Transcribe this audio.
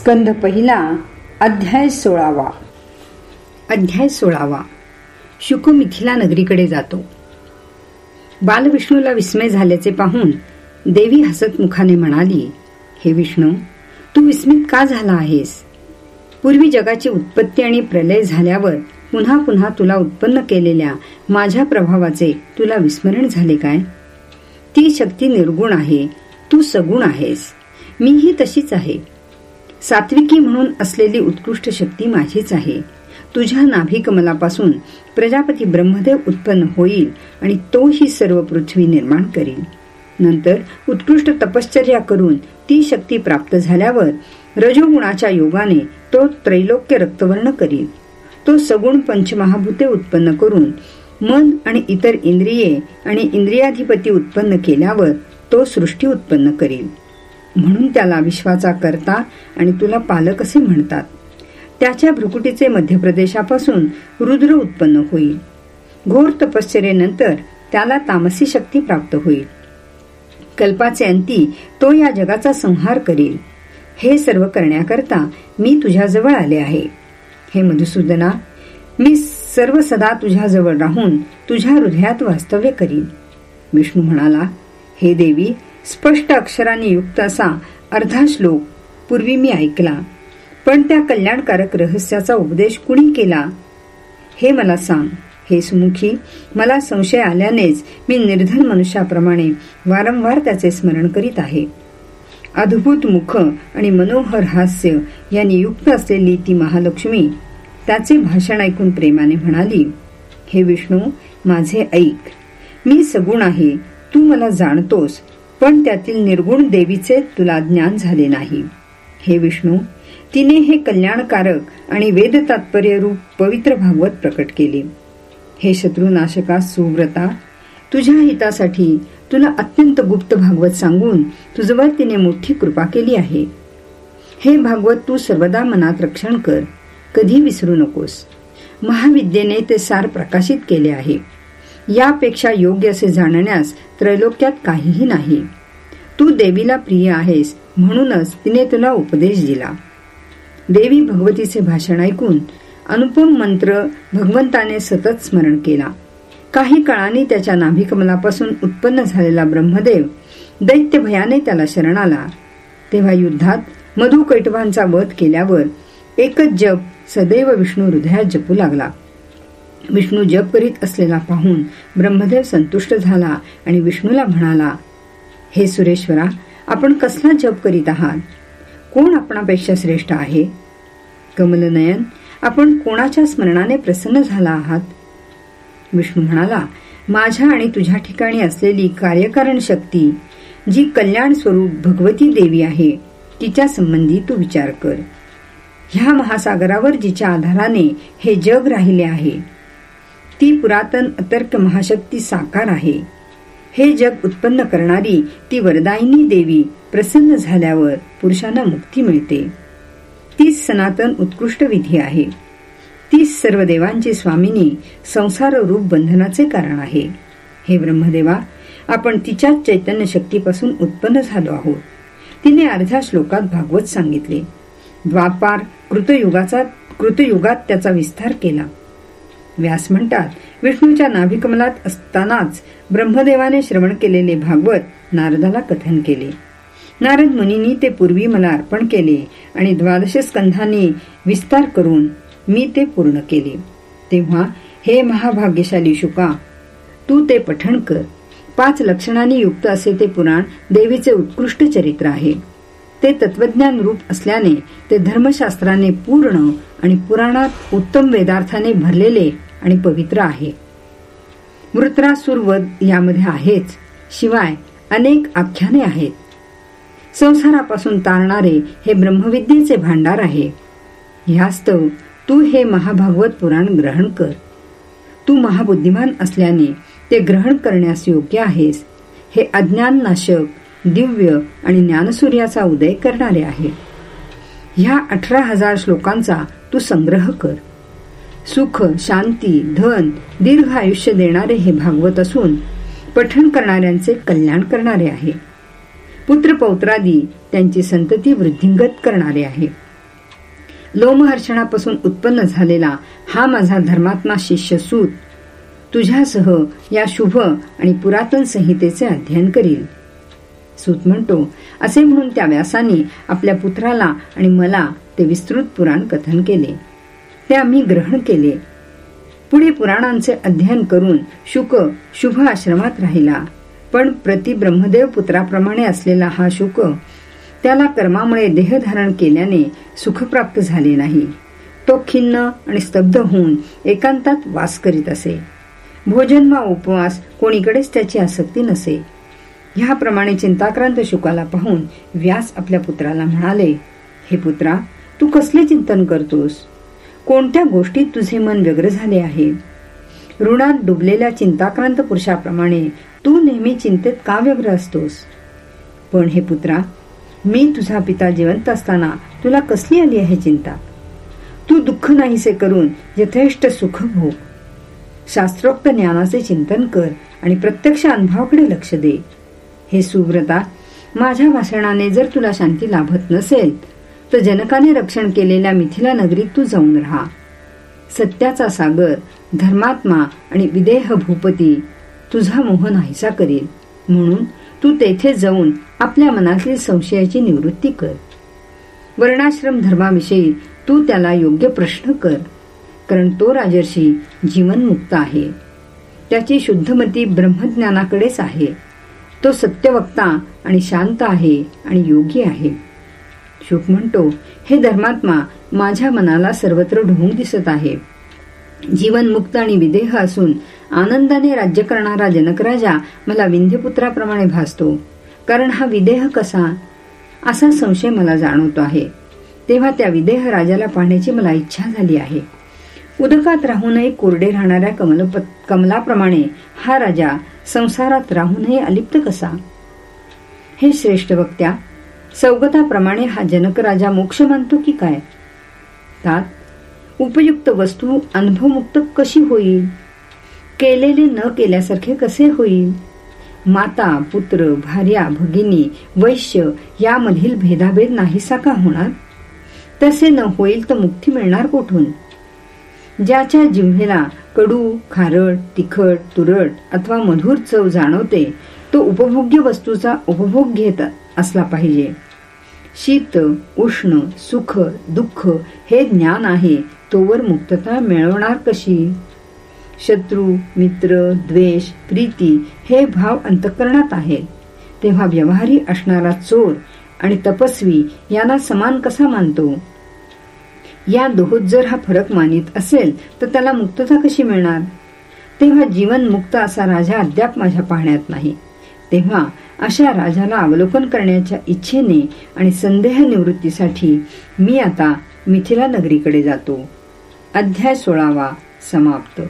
स्कंध पहिला अध्याय सोळावा. अध्याय सोळावा. शुक मिथिला नगरीकडे जातो. बालविष्णूला विस्मय झाल्याचे पाहून देवी हसत मुखाने म्हणाली हे विष्णू तू विस्मित का झाला आहेस? पूर्वी जगाची उत्पत्ती आणि प्रलय झाल्यावर पुन्हा पुन्हा तुला उत्पन्न केलेल्या माझ्या प्रभावाचे तुला विस्मरण झाले काय? ती शक्ती निर्गुण आहे तू सगुण आहेस. मीही तशीच आहे. सात्विकी म्हणून असलेली उत्कृष्ट शक्ती माझीच आहे. तुझ्या नाभिकमलापासून प्रजापती ब्रह्मदेव उत्पन्न होईल आणि तो ही सर्व पृथ्वी निर्माण करील. नंतर उत्कृष्ट तपश्चर्या करून ती शक्ती प्राप्त झाल्यावर रजोगुणाच्या योगाने तो त्रैलोक्य रक्तवर्ण करील. तो सगुण पंचमहाभूते उत्पन्न करून मन आणि इतर इंद्रिये आणि इंद्रियाधिपती उत्पन्न केल्यावर तो सृष्टी उत्पन्न करील. म्हणून त्याला विश्वाचा करता आणि तुला पालक असे म्हणतात. त्याच्या भ्रुकुटीचे मध्यप्रदेशापासून रुद्र उत्पन्न होईल. घोर तपश्चर्येनंतर त्याला तामसी शक्ती प्राप्त होईल. कल्पाचे अंती तो या जगाचा संहार करील. हे सर्व करण्याकरता मी तुझ्याजवळ आले आहे. हे मधुसूदना मी सर्व सदा तुझ्याजवळ राहून तुझ्या हृदयात वास्तव्य करीन. विष्णू म्हणाला हे देवी स्पष्ट अक्षराने युक्त असा अर्धा श्लोक पूर्वी मी ऐकला. पण त्या कल्याणकारक रहस्याचा उपदेश कुणी केला? हे मला सांग. हे सुमुखी मला संशय आल्यानेच मी निर्धन मनुष्याप्रमाणे वारंवार त्याचे स्मरण करीत आहे. अद्भुत मुख आणि मनोहर हास्य यांनी युक्त असलेली ती महालक्ष्मी त्याचे भाषण ऐकून प्रेमाने म्हणाली हे विष्णू माझे ऐक. मी सगुण आहे. तू मला जाणतोस. पण त्यातील निर्गुण देवीचे तुला ज्ञान झाले नाही. हे विष्णू तिने हे कल्याणकारक आणि वेद तात्पर्य रूप पवित्र भागवत प्रकट केले. हे शत्रुनाशका सुव्रता तुझ्या हितासाठी तुला अत्यंत गुप्त भागवत सांगून तुझवर तिने मोठी कृपा केली आहे. हे भागवत तू सर्वदा मनात रक्षण कर कधी विसरू नकोस. महाविद्येने ते सार प्रकाशित केले आहे. यापेक्षा योग्य असे जाणण्यास त्रैलोक्यात काहीही नाही. तू देवीला प्रिय आहेस म्हणूनच तिने तुला उपदेश दिला. देवी भगवतीचे भाषण ऐकून अनुपम मंत्र भगवंताने सतत स्मरण केला. काही काळाने त्याच्या नाभिकमलापासून उत्पन्न झालेला ब्रह्मदेव दैत्य भयाने त्याला शरण आला. तेव्हा युद्धात मधु कैटवांचा वध केल्यावर एकच जप सदैव विष्णू हृदयात जपू लागला. विष्णू जप करीत असलेला पाहून ब्रह्मदेव संतुष्ट झाला आणि विष्णूला म्हणाला हे सुरेश्वरा आपण कसला जप करीत आहात? कोण आपणापेक्षा श्रेष्ठ आहे? कमलनयन आपण कोणाच्या स्मरणाने प्रसन्न झाला आहात? विष्णू म्हणाला माझ्या आणि तुझ्या ठिकाणी असलेली कार्यकारण शक्ती जी कल्याण स्वरूप भगवती देवी आहे तिच्या संबंधी तू विचार कर. ह्या महासागरावर जिच्या आधाराने हे जग राहिले आहे ती पुरातन अतर्क महाशक्ती साकार आहे. हे जग उत्पन्न करणारी ती वरदायिनी देवी प्रसन्न झाल्यावर पुरुषांना मुक्ती मिळते. तीच सनातन उत्कृष्ट विधी आहे. तीच सर्व देवांची स्वामिनी संसार रूप बंधनाचे कारण आहे. हे ब्रह्मदेवा आपण तिच्याच चैतन्य शक्तीपासून उत्पन्न झालो आहोत. तिने अर्ध्या श्लोकात भागवत सांगितले. द्वापार कृतयुगाचा कृतयुगात त्याचा विस्तार केला. व्यास म्हणतात विष्णूच्या नाभिकमलात असतानाच ब्रह्मदेवाने श्रवण केलेले भागवत नारदाला कथन केले. नारद मुनींनी ते पूर्वी मला अर्पण केले आणि द्वादश स्कंधांनी विस्तार करून मी ते पूर्ण केले. तेव्हा हे महाभाग्यशाली शुका तू ते पठण कर. पाच लक्षणांनी युक्त असे ते पुराण देवीचे उत्कृष्ट चरित्र आहे. ते तत्वज्ञान रूप असल्याने ते धर्मशास्त्राने पूर्ण आणि पुराणात उत्तम वेदार्थाने भरलेले आणि पवित्र आहे. वृत्रासुर वध यामध्ये आहेच शिवाय अनेक आख्याने आहेत. संसारापासून तारणारे हे ब्रह्मविद्येचे भांडार आहे. ह्यास्तव तू हे महाभागवत पुराण ग्रहण कर. तू महाबुद्धिमान असल्याने ते ग्रहण करण्यास योग्य आहेस. हे अज्ञान नाशक दिव्य आणि ज्ञानसूर्याचा उदय करणारे आहे. ह्या अठरा हजार श्लोकांचा तू संग्रह कर. सुख शांती धन दीर्घ आयुष्य देणारे हे भागवत असून पठण करणाऱ्यांचे कल्याण करणारे आहे. पुत्र पौत्रादी त्यांची संतती वृद्धिंगत करणारे आहे. लोमहर्षणापासून उत्पन्न झालेला हा माझा धर्मात्मा शिष्य सूत तुझ्यासह या शुभ आणि पुरातन संहितेचे अध्ययन करील. सूत म्हणतो असे म्हणून त्या व्यासाने आपल्या पुत्राला आणि मला ते विस्तृत पुराण कथन केले. ते आम्ही ग्रहण केले. पुढे पुराणांचे अध्ययन करून शुक शुभ आश्रमात राहिला. पण प्रति ब्रह्मदेव पुत्राप्रमाणे असलेला हा शुक त्याला कर्मामुळे देहधारण केल्याने सुखप्राप्त झाले नाही. तो खिन्न आणि स्तब्ध होऊन एकांतात वास करीत असे. भोजन वा उपवास कोणीकडेच त्याची आसक्ती नसे. ह्याप्रमाणे चिंताक्रांत शुकाला पाहून व्यास आपल्या पुत्राला म्हणाले हे पुत्रा तू कसले चिंतन करतोस? कोणत्या गोष्टीत तुझे मन व्यग्र झाले आहे? ऋणात डुबलेल्या चिंताक्रांत पुरुषाप्रमाणे तू नेहमी चिंतेत का व्यग्र असतोस? पण हे पुत्रा मी तुझा पिता जिवंत असताना तुला कसली आली आहे चिंता? तू दुःख नाहीसे करून यथेष्ट सुख भोग. शास्त्रोक्त ज्ञानाचे चिंतन कर आणि प्रत्यक्ष अनुभवाकडे लक्ष दे. हे सुव्रता माझ्या भाषणाने जर तुला शांती लाभत नसेल तर जनकाने रक्षण केलेल्या मिथिला नगरीत तू जाऊन राहा. सत्याचा सागर धर्मात्मा आणि विदेह भूपती तुझा मोह नाहीसा करेल. म्हणून तू तेथे जाऊन आपल्या मनातील संशयाची निवृत्ती कर. वर्णाश्रम धर्माविषयी तू त्याला योग्य प्रश्न कर कारण तो राजर्षी जीवनमुक्त आहे. त्याची शुद्धमती ब्रह्मज्ञानाकडेच आहे. तो सत्यवक्ता आणि शांत आहे आणि योगी आहे. शुक म्हणतो हे धर्मात्मा माझ्या मनाला सर्वत्र ढोंग दिसत आहे. जीवन मुक्त आणि विदेह असून आनंदाने राज्य करणारा जनकराजा मला विंध्यपुत्राप्रमाणे भासतो. कारण हा विदेह कसा? असा संशय मला जाणवतो आहे. तेव्हा त्या विदेह राजाला पाहण्याची मला इच्छा झाली आहे. उदकात राहूनही कोरडे राहणाऱ्या कमल कमलाप्रमाणे हा राजा संसारात राहूनही अलिप्त कसा? हे श्रेष्ठ वक्त्या सौगताप्रमाणे हा जनक राजा मोक्ष मानतो की काय? तात उपयुक्त वस्तू अनुभवमुक्त कशी होईल? केलेले न केल्यासारखे कसे होईल? माता पुत्र भार्या भगिनी वैश्य यामधील भेदाभेद नाहीसा का होणार? तसे न होईल तर मुक्ती मिळणार कुठून? ज्याच्या जिव्हेला कडू खारट तिखट तुरट अथवा मधुर चव जाणवते तो उपभोग्य वस्तूचा उपभोग घेतात असला पाहिजे. शीत उष्ण सुख दुःख हे ज्ञान आहे तोवर मुक्तता मिळवणार कशी? शत्रू मित्र द्वेष प्रीती हे भाव अंतकरणात आहे. तेव्हा व्यवहारी असणारा चोर आणि तपस्वी यांना समान कसा मानतो? या दोहोत जर हा फरक मानित असेल तर त्याला मुक्तता कशी मिळणार? तेव्हा जीवन मुक्त असा राजा अद्याप माझ्या पाहण्यात नाही. तेव्हा अशा राजाला अवलोकन करण्याच्या इच्छेने आणि संदेह निवृत्तीसाठी मी आता मिथिला नगरीकडे जातो. अध्याय सोळावा समाप्त.